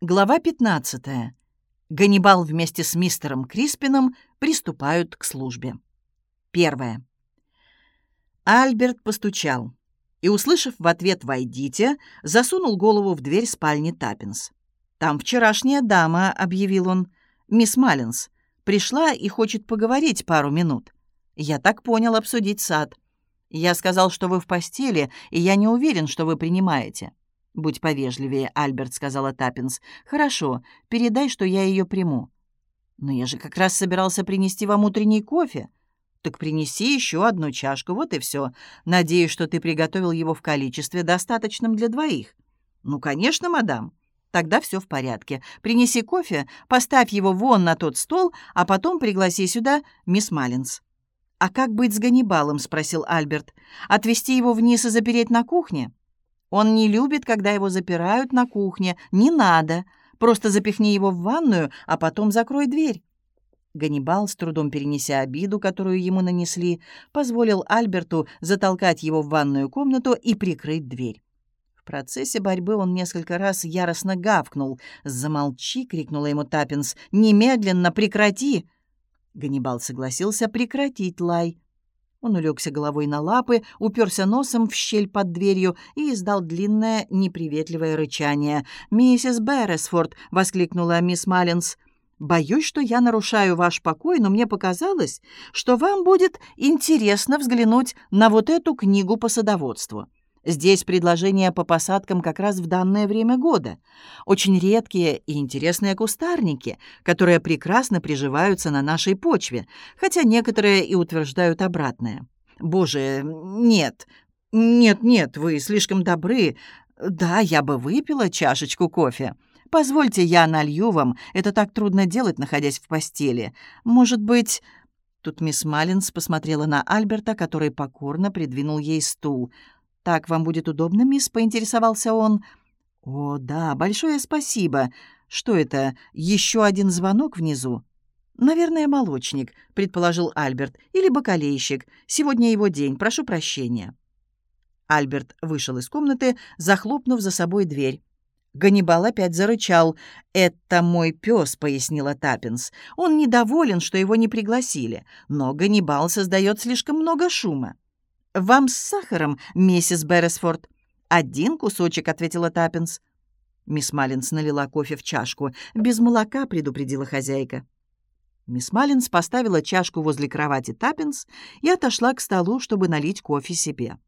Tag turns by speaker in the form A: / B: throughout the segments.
A: Глава 15. Ганнибал вместе с мистером Криспином приступают к службе. Первое. Альберт постучал и, услышав в ответ «Войдите», засунул голову в дверь спальни Таппинс. «Там вчерашняя дама», — объявил он, — «мисс Маллинс, пришла и хочет поговорить пару минут. Я так понял, обсудить сад. Я сказал, что вы в постели, и я не уверен, что вы принимаете». «Будь повежливее, Альберт», — сказала Таппинс. «Хорошо, передай, что я ее приму». «Но я же как раз собирался принести вам утренний кофе». «Так принеси еще одну чашку, вот и все. Надеюсь, что ты приготовил его в количестве, достаточном для двоих». «Ну, конечно, мадам». «Тогда все в порядке. Принеси кофе, поставь его вон на тот стол, а потом пригласи сюда мисс Маллинс». «А как быть с Ганнибалом?» — спросил Альберт. «Отвезти его вниз и запереть на кухне?» Он не любит, когда его запирают на кухне. Не надо. Просто запихни его в ванную, а потом закрой дверь». Ганнибал, с трудом перенеся обиду, которую ему нанесли, позволил Альберту затолкать его в ванную комнату и прикрыть дверь. В процессе борьбы он несколько раз яростно гавкнул. «Замолчи!» — крикнула ему Таппинс. «Немедленно прекрати!» Ганнибал согласился прекратить лай. Он улегся головой на лапы, уперся носом в щель под дверью и издал длинное, неприветливое рычание. «Миссис Берресфорд!» — воскликнула мисс Маллинс. «Боюсь, что я нарушаю ваш покой, но мне показалось, что вам будет интересно взглянуть на вот эту книгу по садоводству». Здесь предложения по посадкам как раз в данное время года. Очень редкие и интересные кустарники, которые прекрасно приживаются на нашей почве, хотя некоторые и утверждают обратное. Боже, нет, нет, нет, вы слишком добры. Да, я бы выпила чашечку кофе. Позвольте, я налью вам. Это так трудно делать, находясь в постели. Может быть... Тут мисс Маллинс посмотрела на Альберта, который покорно придвинул ей стул — «Так вам будет удобно, мисс?» — поинтересовался он. «О, да, большое спасибо. Что это, еще один звонок внизу?» «Наверное, молочник», — предположил Альберт, — «или бакалейщик. Сегодня его день, прошу прощения». Альберт вышел из комнаты, захлопнув за собой дверь. Ганнибал опять зарычал. «Это мой пес», — пояснила Таппинс. «Он недоволен, что его не пригласили, но Ганнибал создает слишком много шума». «Вам с сахаром, миссис Берресфорд?» «Один кусочек», — ответила Таппинс. Мисс Маллинс налила кофе в чашку. «Без молока», — предупредила хозяйка. Мисс Маллинс поставила чашку возле кровати Таппинс и отошла к столу, чтобы налить кофе себе.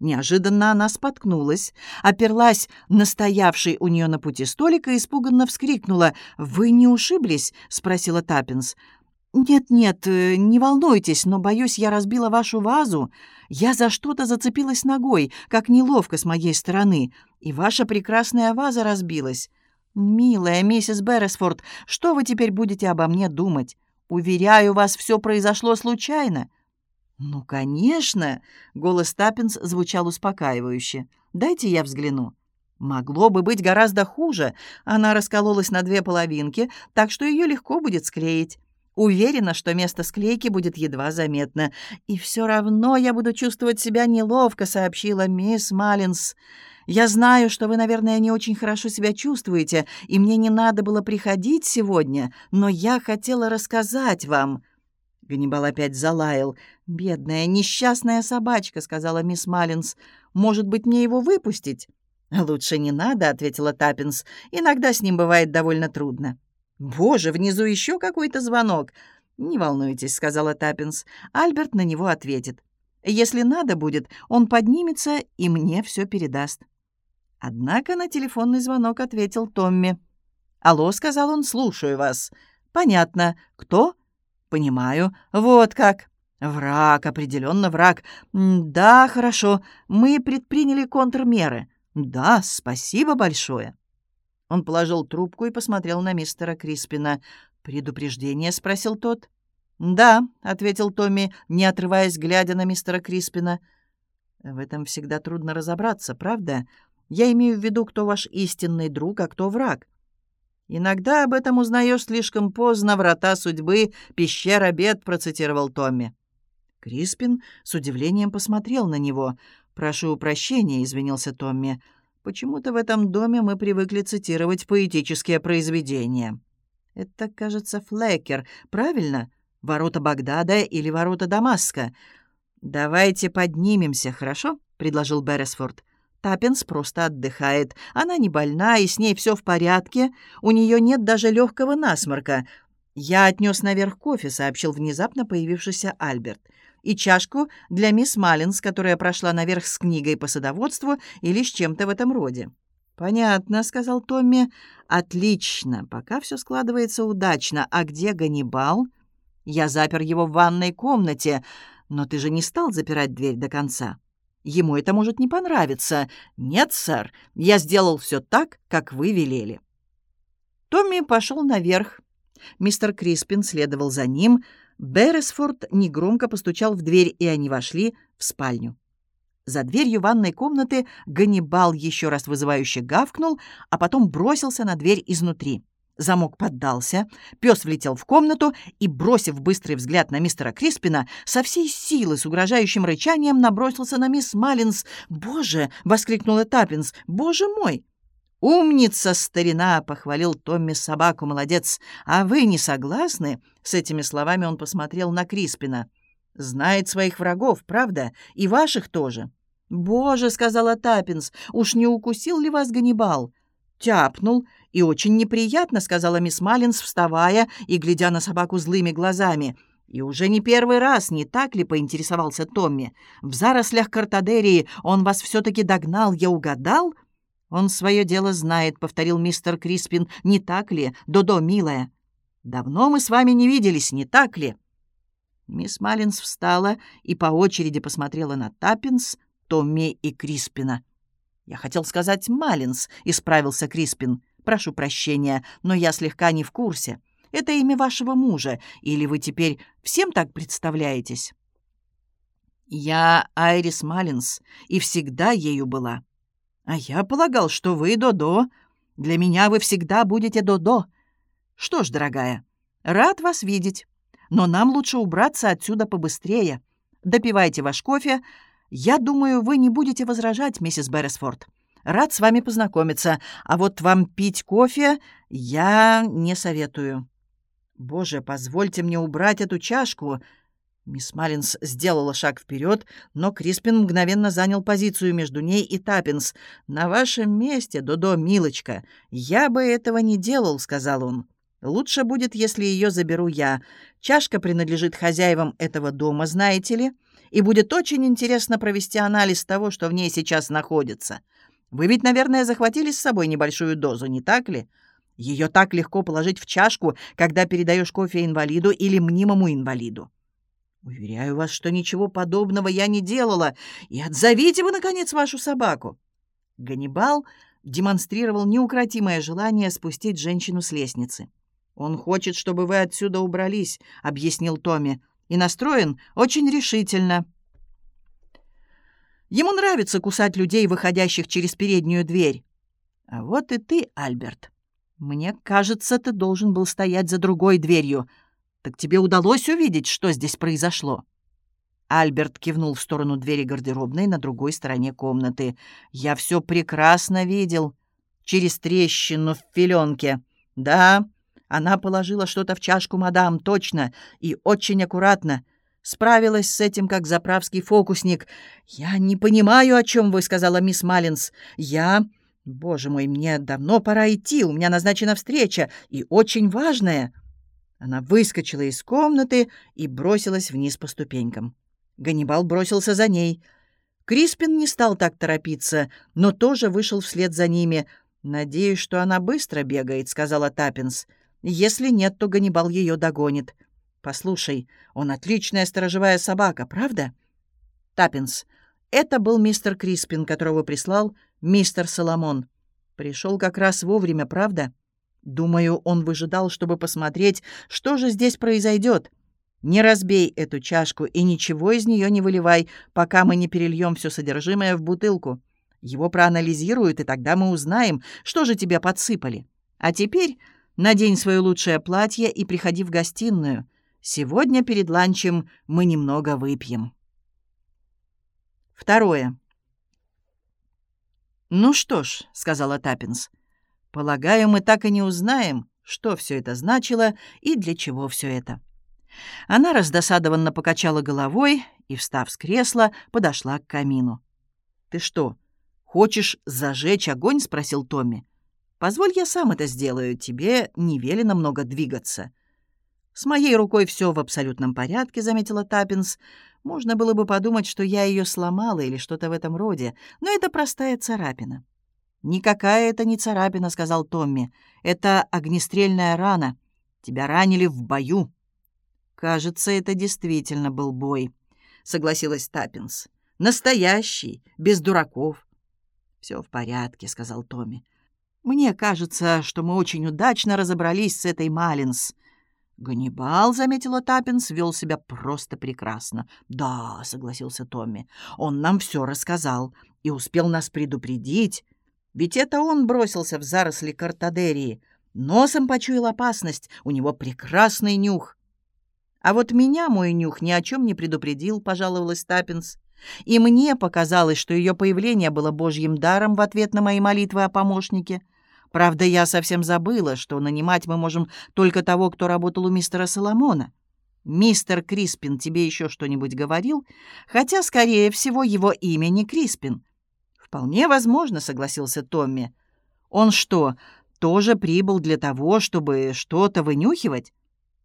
A: Неожиданно она споткнулась, оперлась на стоявший у нее на пути столик и испуганно вскрикнула. «Вы не ушиблись?» — спросила Таппинс. «Нет-нет, э, не волнуйтесь, но, боюсь, я разбила вашу вазу. Я за что-то зацепилась ногой, как неловко с моей стороны, и ваша прекрасная ваза разбилась. Милая миссис Берресфорд, что вы теперь будете обо мне думать? Уверяю вас, все произошло случайно». «Ну, конечно!» — голос Таппинс звучал успокаивающе. «Дайте я взгляну». Могло бы быть гораздо хуже. Она раскололась на две половинки, так что ее легко будет склеить. Уверена, что место склейки будет едва заметно. И все равно я буду чувствовать себя неловко», — сообщила мисс Маллинс. «Я знаю, что вы, наверное, не очень хорошо себя чувствуете, и мне не надо было приходить сегодня, но я хотела рассказать вам». Ганнибал опять залаял. «Бедная, несчастная собачка», — сказала мисс Маллинс. «Может быть, мне его выпустить?» «Лучше не надо», — ответила Таппинс. «Иногда с ним бывает довольно трудно». «Боже, внизу еще какой-то звонок!» «Не волнуйтесь», — сказала Таппинс. «Альберт на него ответит. Если надо будет, он поднимется и мне все передаст». Однако на телефонный звонок ответил Томми. «Алло», — сказал он, — «слушаю вас». «Понятно. Кто?» «Понимаю. Вот как». «Враг, определенно враг. Да, хорошо. Мы предприняли контрмеры. Да, спасибо большое». Он положил трубку и посмотрел на мистера Криспина. «Предупреждение?» — спросил тот. «Да», — ответил Томми, не отрываясь, глядя на мистера Криспина. «В этом всегда трудно разобраться, правда? Я имею в виду, кто ваш истинный друг, а кто враг. Иногда об этом узнаешь слишком поздно. Врата судьбы, пещера бед», — процитировал Томми. Криспин с удивлением посмотрел на него. «Прошу прощения», — извинился Томми. Почему-то в этом доме мы привыкли цитировать поэтические произведения. Это, кажется, Флекер, правильно? Ворота Багдада или ворота Дамаска. «Давайте поднимемся, хорошо?» — предложил Берресфорд. Таппинс просто отдыхает. Она не больна, и с ней все в порядке. У нее нет даже легкого насморка. «Я отнес наверх кофе», — сообщил внезапно появившийся Альберт. «И чашку для мисс Маллинс, которая прошла наверх с книгой по садоводству или с чем-то в этом роде». «Понятно», — сказал Томми. «Отлично. Пока все складывается удачно. А где Ганнибал?» «Я запер его в ванной комнате. Но ты же не стал запирать дверь до конца. Ему это может не понравиться. Нет, сэр, я сделал все так, как вы велели». Томми пошел наверх. Мистер Криспин следовал за ним. Берресфорд негромко постучал в дверь, и они вошли в спальню. За дверью ванной комнаты Ганнибал еще раз вызывающе гавкнул, а потом бросился на дверь изнутри. Замок поддался, пес влетел в комнату и, бросив быстрый взгляд на мистера Криспина, со всей силы с угрожающим рычанием набросился на мисс Маллинс. «Боже!» — воскликнула Таппинс. «Боже мой!» «Умница, старина!» — похвалил Томми собаку. «Молодец! А вы не согласны?» С этими словами он посмотрел на Криспина. «Знает своих врагов, правда? И ваших тоже». «Боже!» — сказала Таппинс. «Уж не укусил ли вас Ганнибал?» «Тяпнул. И очень неприятно», — сказала мисс Маллинс, вставая и глядя на собаку злыми глазами. «И уже не первый раз, не так ли?» — поинтересовался Томми. «В зарослях Картадерии он вас все-таки догнал, я угадал?» «Он свое дело знает», — повторил мистер Криспин. «Не так ли, Додо, милая?» «Давно мы с вами не виделись, не так ли?» Мисс Маллинс встала и по очереди посмотрела на Таппинс, Томми и Криспина. «Я хотел сказать Маллинс», — исправился Криспин. «Прошу прощения, но я слегка не в курсе. Это имя вашего мужа, или вы теперь всем так представляетесь?» «Я Айрис Маллинс, и всегда ею была». «А я полагал, что вы Додо. Для меня вы всегда будете Додо. Что ж, дорогая, рад вас видеть, но нам лучше убраться отсюда побыстрее. Допивайте ваш кофе. Я думаю, вы не будете возражать, миссис Берресфорд. Рад с вами познакомиться, а вот вам пить кофе я не советую». «Боже, позвольте мне убрать эту чашку», Мисс Маллинс сделала шаг вперед, но Криспин мгновенно занял позицию между ней и Таппинс. «На вашем месте, Додо, милочка, я бы этого не делал», — сказал он. «Лучше будет, если ее заберу я. Чашка принадлежит хозяевам этого дома, знаете ли, и будет очень интересно провести анализ того, что в ней сейчас находится. Вы ведь, наверное, захватили с собой небольшую дозу, не так ли?» Ее так легко положить в чашку, когда передаешь кофе инвалиду или мнимому инвалиду. «Уверяю вас, что ничего подобного я не делала. И отзовите вы, наконец, вашу собаку!» Ганнибал демонстрировал неукротимое желание спустить женщину с лестницы. «Он хочет, чтобы вы отсюда убрались», — объяснил Томми, «и настроен очень решительно». Ему нравится кусать людей, выходящих через переднюю дверь. А вот и ты, Альберт. Мне кажется, ты должен был стоять за другой дверью — «Так тебе удалось увидеть, что здесь произошло?» Альберт кивнул в сторону двери гардеробной на другой стороне комнаты. «Я все прекрасно видел. Через трещину в филенке. Да, она положила что-то в чашку мадам, точно, и очень аккуратно. Справилась с этим, как заправский фокусник. «Я не понимаю, о чем вы», — сказала мисс Маллинс. «Я...» «Боже мой, мне давно пора идти, у меня назначена встреча, и очень важная». Она выскочила из комнаты и бросилась вниз по ступенькам. Ганнибал бросился за ней. Криспин не стал так торопиться, но тоже вышел вслед за ними. «Надеюсь, что она быстро бегает», — сказала Таппинс. «Если нет, то Ганнибал ее догонит. Послушай, он отличная сторожевая собака, правда?» «Таппинс, это был мистер Криспин, которого прислал мистер Соломон. Пришел как раз вовремя, правда?» Думаю, он выжидал, чтобы посмотреть, что же здесь произойдет. Не разбей эту чашку и ничего из нее не выливай, пока мы не перельем все содержимое в бутылку. Его проанализируют, и тогда мы узнаем, что же тебе подсыпали. А теперь надень свое лучшее платье и приходи в гостиную. Сегодня перед ланчем мы немного выпьем. Второе. «Ну что ж», — сказала Таппинс, — «полагаю, мы так и не узнаем, что все это значило и для чего все это». Она раздосадованно покачала головой и, встав с кресла, подошла к камину. «Ты что, хочешь зажечь огонь?» — спросил Томми. «Позволь, я сам это сделаю. Тебе не велено много двигаться». «С моей рукой все в абсолютном порядке», — заметила Таппинс. «Можно было бы подумать, что я ее сломала или что-то в этом роде, но это простая царапина». «Никакая это не царапина», — сказал Томми. «Это огнестрельная рана. Тебя ранили в бою». «Кажется, это действительно был бой», — согласилась Таппинс. «Настоящий, без дураков». «Все в порядке», — сказал Томми. «Мне кажется, что мы очень удачно разобрались с этой Малинс». «Ганнибал», — заметила Таппинс, — вел себя просто прекрасно. «Да», — согласился Томми, — «он нам все рассказал и успел нас предупредить. Ведь это он бросился в заросли кортадерии. Носом почуял опасность, у него прекрасный нюх». «А вот меня мой нюх ни о чем не предупредил», — пожаловалась Таппинс. «И мне показалось, что ее появление было божьим даром в ответ на мои молитвы о помощнике». Правда, я совсем забыла, что нанимать мы можем только того, кто работал у мистера Соломона. Мистер Криспин тебе еще что-нибудь говорил? Хотя, скорее всего, его имя не Криспин. Вполне возможно, согласился Томми. Он что, тоже прибыл для того, чтобы что-то вынюхивать?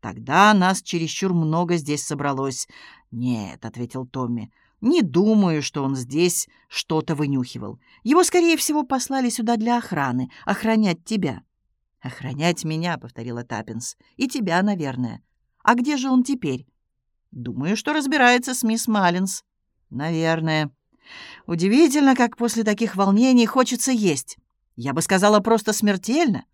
A: Тогда нас чересчур много здесь собралось. Нет, ответил Томми. Не думаю, что он здесь что-то вынюхивал. Его, скорее всего, послали сюда для охраны, охранять тебя». «Охранять меня», — повторила Таппинс. «И тебя, наверное. А где же он теперь?» «Думаю, что разбирается с мисс Маллинс». «Наверное. Удивительно, как после таких волнений хочется есть. Я бы сказала, просто смертельно.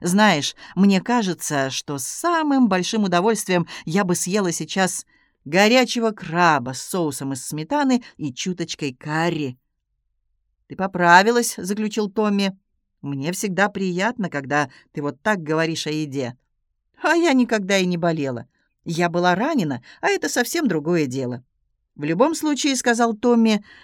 A: Знаешь, мне кажется, что с самым большим удовольствием я бы съела сейчас горячего краба с соусом из сметаны и чуточкой карри. «Ты поправилась», — заключил Томми. «Мне всегда приятно, когда ты вот так говоришь о еде». «А я никогда и не болела. Я была ранена, а это совсем другое дело». «В любом случае», — сказал Томми, —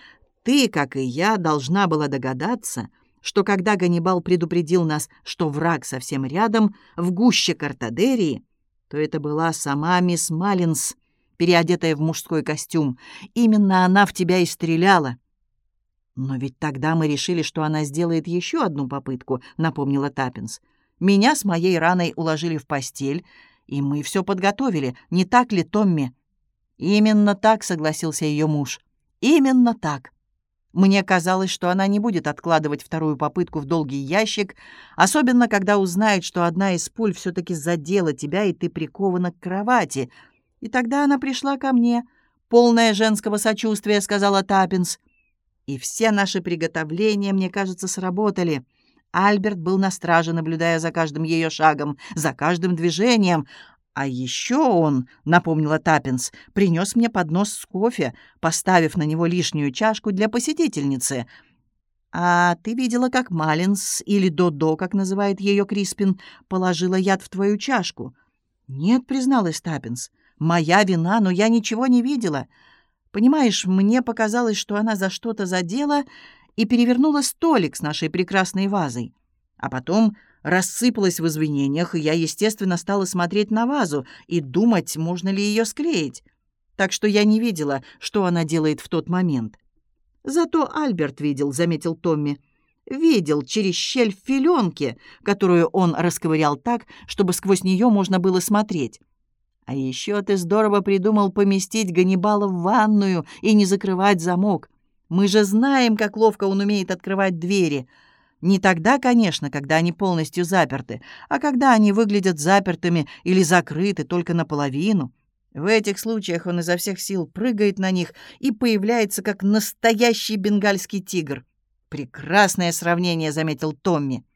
A: «ты, как и я, должна была догадаться, что когда Ганнибал предупредил нас, что враг совсем рядом, в гуще Картадерии, то это была сама мисс Маллинс, переодетая в мужской костюм. Именно она в тебя и стреляла». «Но ведь тогда мы решили, что она сделает еще одну попытку», — напомнила Таппинс. «Меня с моей раной уложили в постель, и мы все подготовили, не так ли, Томми?» «Именно так», — согласился ее муж. «Именно так. Мне казалось, что она не будет откладывать вторую попытку в долгий ящик, особенно когда узнает, что одна из пуль все-таки задела тебя, и ты прикована к кровати. И тогда она пришла ко мне. «Полное женского сочувствия», — сказала Таппинс. И все наши приготовления, мне кажется, сработали. Альберт был на страже, наблюдая за каждым ее шагом, за каждым движением. А еще он, — напомнила Таппинс, — принес мне поднос с кофе, поставив на него лишнюю чашку для посетительницы. «А ты видела, как Малинс, или Додо, как называет ее Криспин, положила яд в твою чашку?» «Нет», — призналась Таппинс. Моя вина, но я ничего не видела. Понимаешь, мне показалось, что она за что-то задела и перевернула столик с нашей прекрасной вазой. А потом рассыпалась в извинениях, и я, естественно, стала смотреть на вазу и думать, можно ли ее склеить. Так что я не видела, что она делает в тот момент. «Зато Альберт видел», — заметил Томми. «Видел через щель в филенке, которую он расковырял так, чтобы сквозь нее можно было смотреть». А еще ты здорово придумал поместить Ганнибала в ванную и не закрывать замок. Мы же знаем, как ловко он умеет открывать двери. Не тогда, конечно, когда они полностью заперты, а когда они выглядят запертыми или закрыты только наполовину. В этих случаях он изо всех сил прыгает на них и появляется как настоящий бенгальский тигр. «Прекрасное сравнение», — заметил Томми.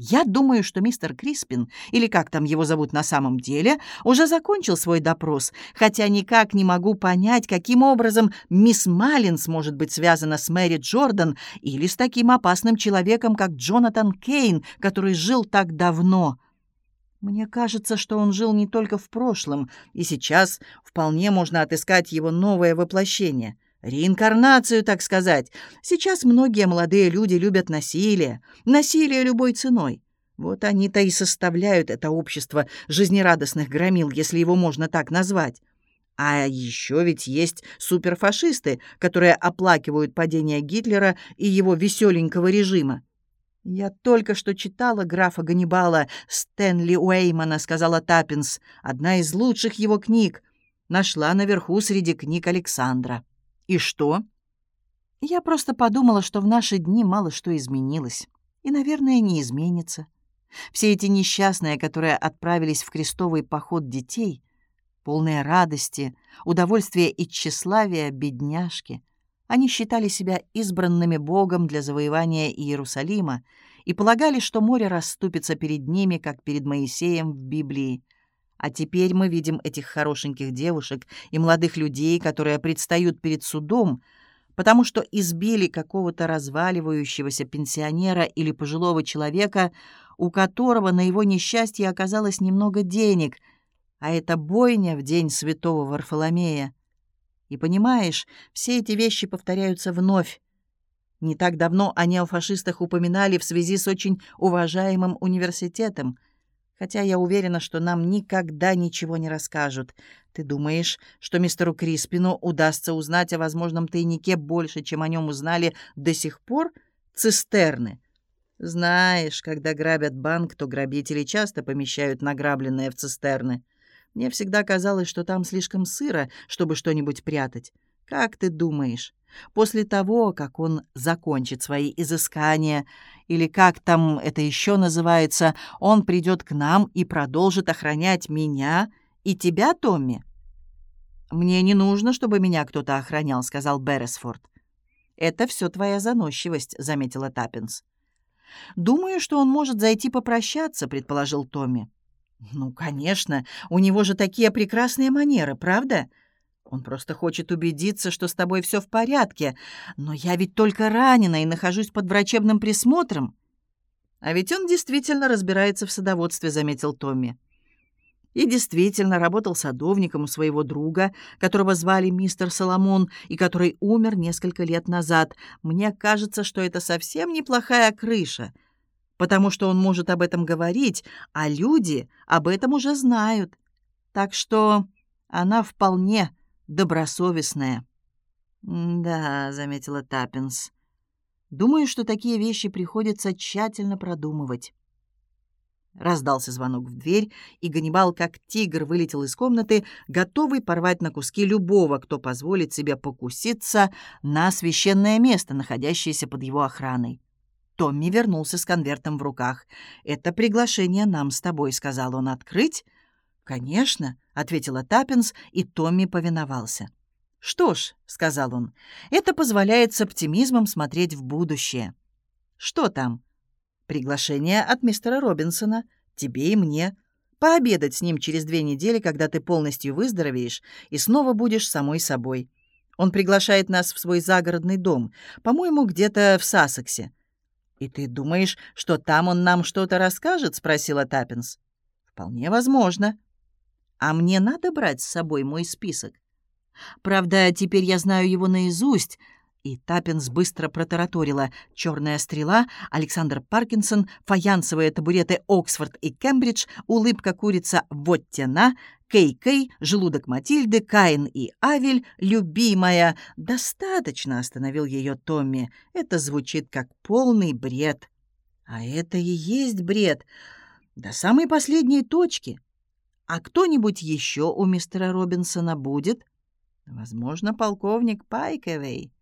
A: Я думаю, что мистер Криспин, или как там его зовут на самом деле, уже закончил свой допрос, хотя никак не могу понять, каким образом мисс Маллинс может быть связана с Мэри Джордан или с таким опасным человеком, как Джонатан Кейн, который жил так давно. Мне кажется, что он жил не только в прошлом, и сейчас вполне можно отыскать его новое воплощение. Реинкарнацию, так сказать. Сейчас многие молодые люди любят насилие. Насилие любой ценой. Вот они-то и составляют это общество жизнерадостных громил, если его можно так назвать. А еще ведь есть суперфашисты, которые оплакивают падение Гитлера и его веселенького режима. «Я только что читала графа Ганнибала Стэнли Уэймана», — сказала Таппинс. «Одна из лучших его книг. Нашла наверху среди книг Александра». «И что?» «Я просто подумала, что в наши дни мало что изменилось. И, наверное, не изменится. Все эти несчастные, которые отправились в крестовый поход детей, полные радости, удовольствия и тщеславия бедняжки, они считали себя избранными Богом для завоевания Иерусалима и полагали, что море расступится перед ними, как перед Моисеем в Библии. А теперь мы видим этих хорошеньких девушек и молодых людей, которые предстают перед судом, потому что избили какого-то разваливающегося пенсионера или пожилого человека, у которого на его несчастье оказалось немного денег, а это бойня в день святого Варфоломея. И понимаешь, все эти вещи повторяются вновь. Не так давно они о фашистах упоминали в связи с очень уважаемым университетом — хотя я уверена, что нам никогда ничего не расскажут. Ты думаешь, что мистеру Криспину удастся узнать о возможном тайнике больше, чем о нем узнали до сих пор? Цистерны. Знаешь, когда грабят банк, то грабители часто помещают награбленное в цистерны. Мне всегда казалось, что там слишком сыро, чтобы что-нибудь прятать. Как ты думаешь, после того, как он закончит свои изыскания, или как там это еще называется, он придет к нам и продолжит охранять меня и тебя, Томми? «Мне не нужно, чтобы меня кто-то охранял», — сказал Берресфорд. «Это все твоя заносчивость», — заметила Таппинс. «Думаю, что он может зайти попрощаться», — предположил Томми. «Ну, конечно, у него же такие прекрасные манеры, правда?» Он просто хочет убедиться, что с тобой все в порядке. Но я ведь только ранена и нахожусь под врачебным присмотром. А ведь он действительно разбирается в садоводстве, заметил Томми. И действительно работал садовником у своего друга, которого звали мистер Соломон и который умер несколько лет назад. Мне кажется, что это совсем неплохая крыша, потому что он может об этом говорить, а люди об этом уже знают. Так что она вполне добросовестная». «Да», — заметила Таппинс. «Думаю, что такие вещи приходится тщательно продумывать». Раздался звонок в дверь, и Ганнибал, как тигр, вылетел из комнаты, готовый порвать на куски любого, кто позволит себе покуситься на священное место, находящееся под его охраной. Томми вернулся с конвертом в руках. «Это приглашение нам с тобой», — сказал он. «Открыть?» «Конечно», — ответила Таппинс, и Томми повиновался. «Что ж», — сказал он, — «это позволяет с оптимизмом смотреть в будущее». «Что там?» «Приглашение от мистера Робинсона. Тебе и мне. Пообедать с ним через две недели, когда ты полностью выздоровеешь и снова будешь самой собой. Он приглашает нас в свой загородный дом, по-моему, где-то в Сассексе». «И ты думаешь, что там он нам что-то расскажет?» — спросила Таппинс. «Вполне возможно». А мне надо брать с собой мой список. Правда, теперь я знаю его наизусть. И Таппинс быстро протараторила. «Черная стрела», Александр Паркинсон, фаянсовые табуреты Оксфорд и Кембридж, улыбка курица Воттена, Кей-Кей, желудок Матильды, Каин и Авель, любимая. «Достаточно», — остановил ее Томми. «Это звучит как полный бред». «А это и есть бред. До самой последней точки». А кто-нибудь еще у мистера Робинсона будет? Возможно, полковник Пайкевей.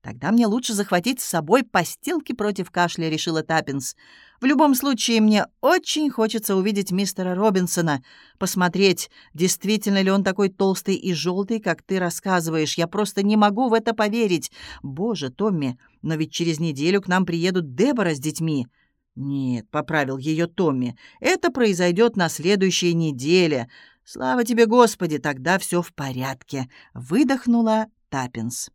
A: Тогда мне лучше захватить с собой постилки против кашля, решила Таппинс. В любом случае, мне очень хочется увидеть мистера Робинсона, посмотреть, действительно ли он такой толстый и желтый, как ты рассказываешь. Я просто не могу в это поверить. Боже, Томми, но ведь через неделю к нам приедут Дебора с детьми. «Нет», — поправил ее Томми, — «это произойдет на следующей неделе. Слава тебе, Господи, тогда все в порядке», — выдохнула Таппинс.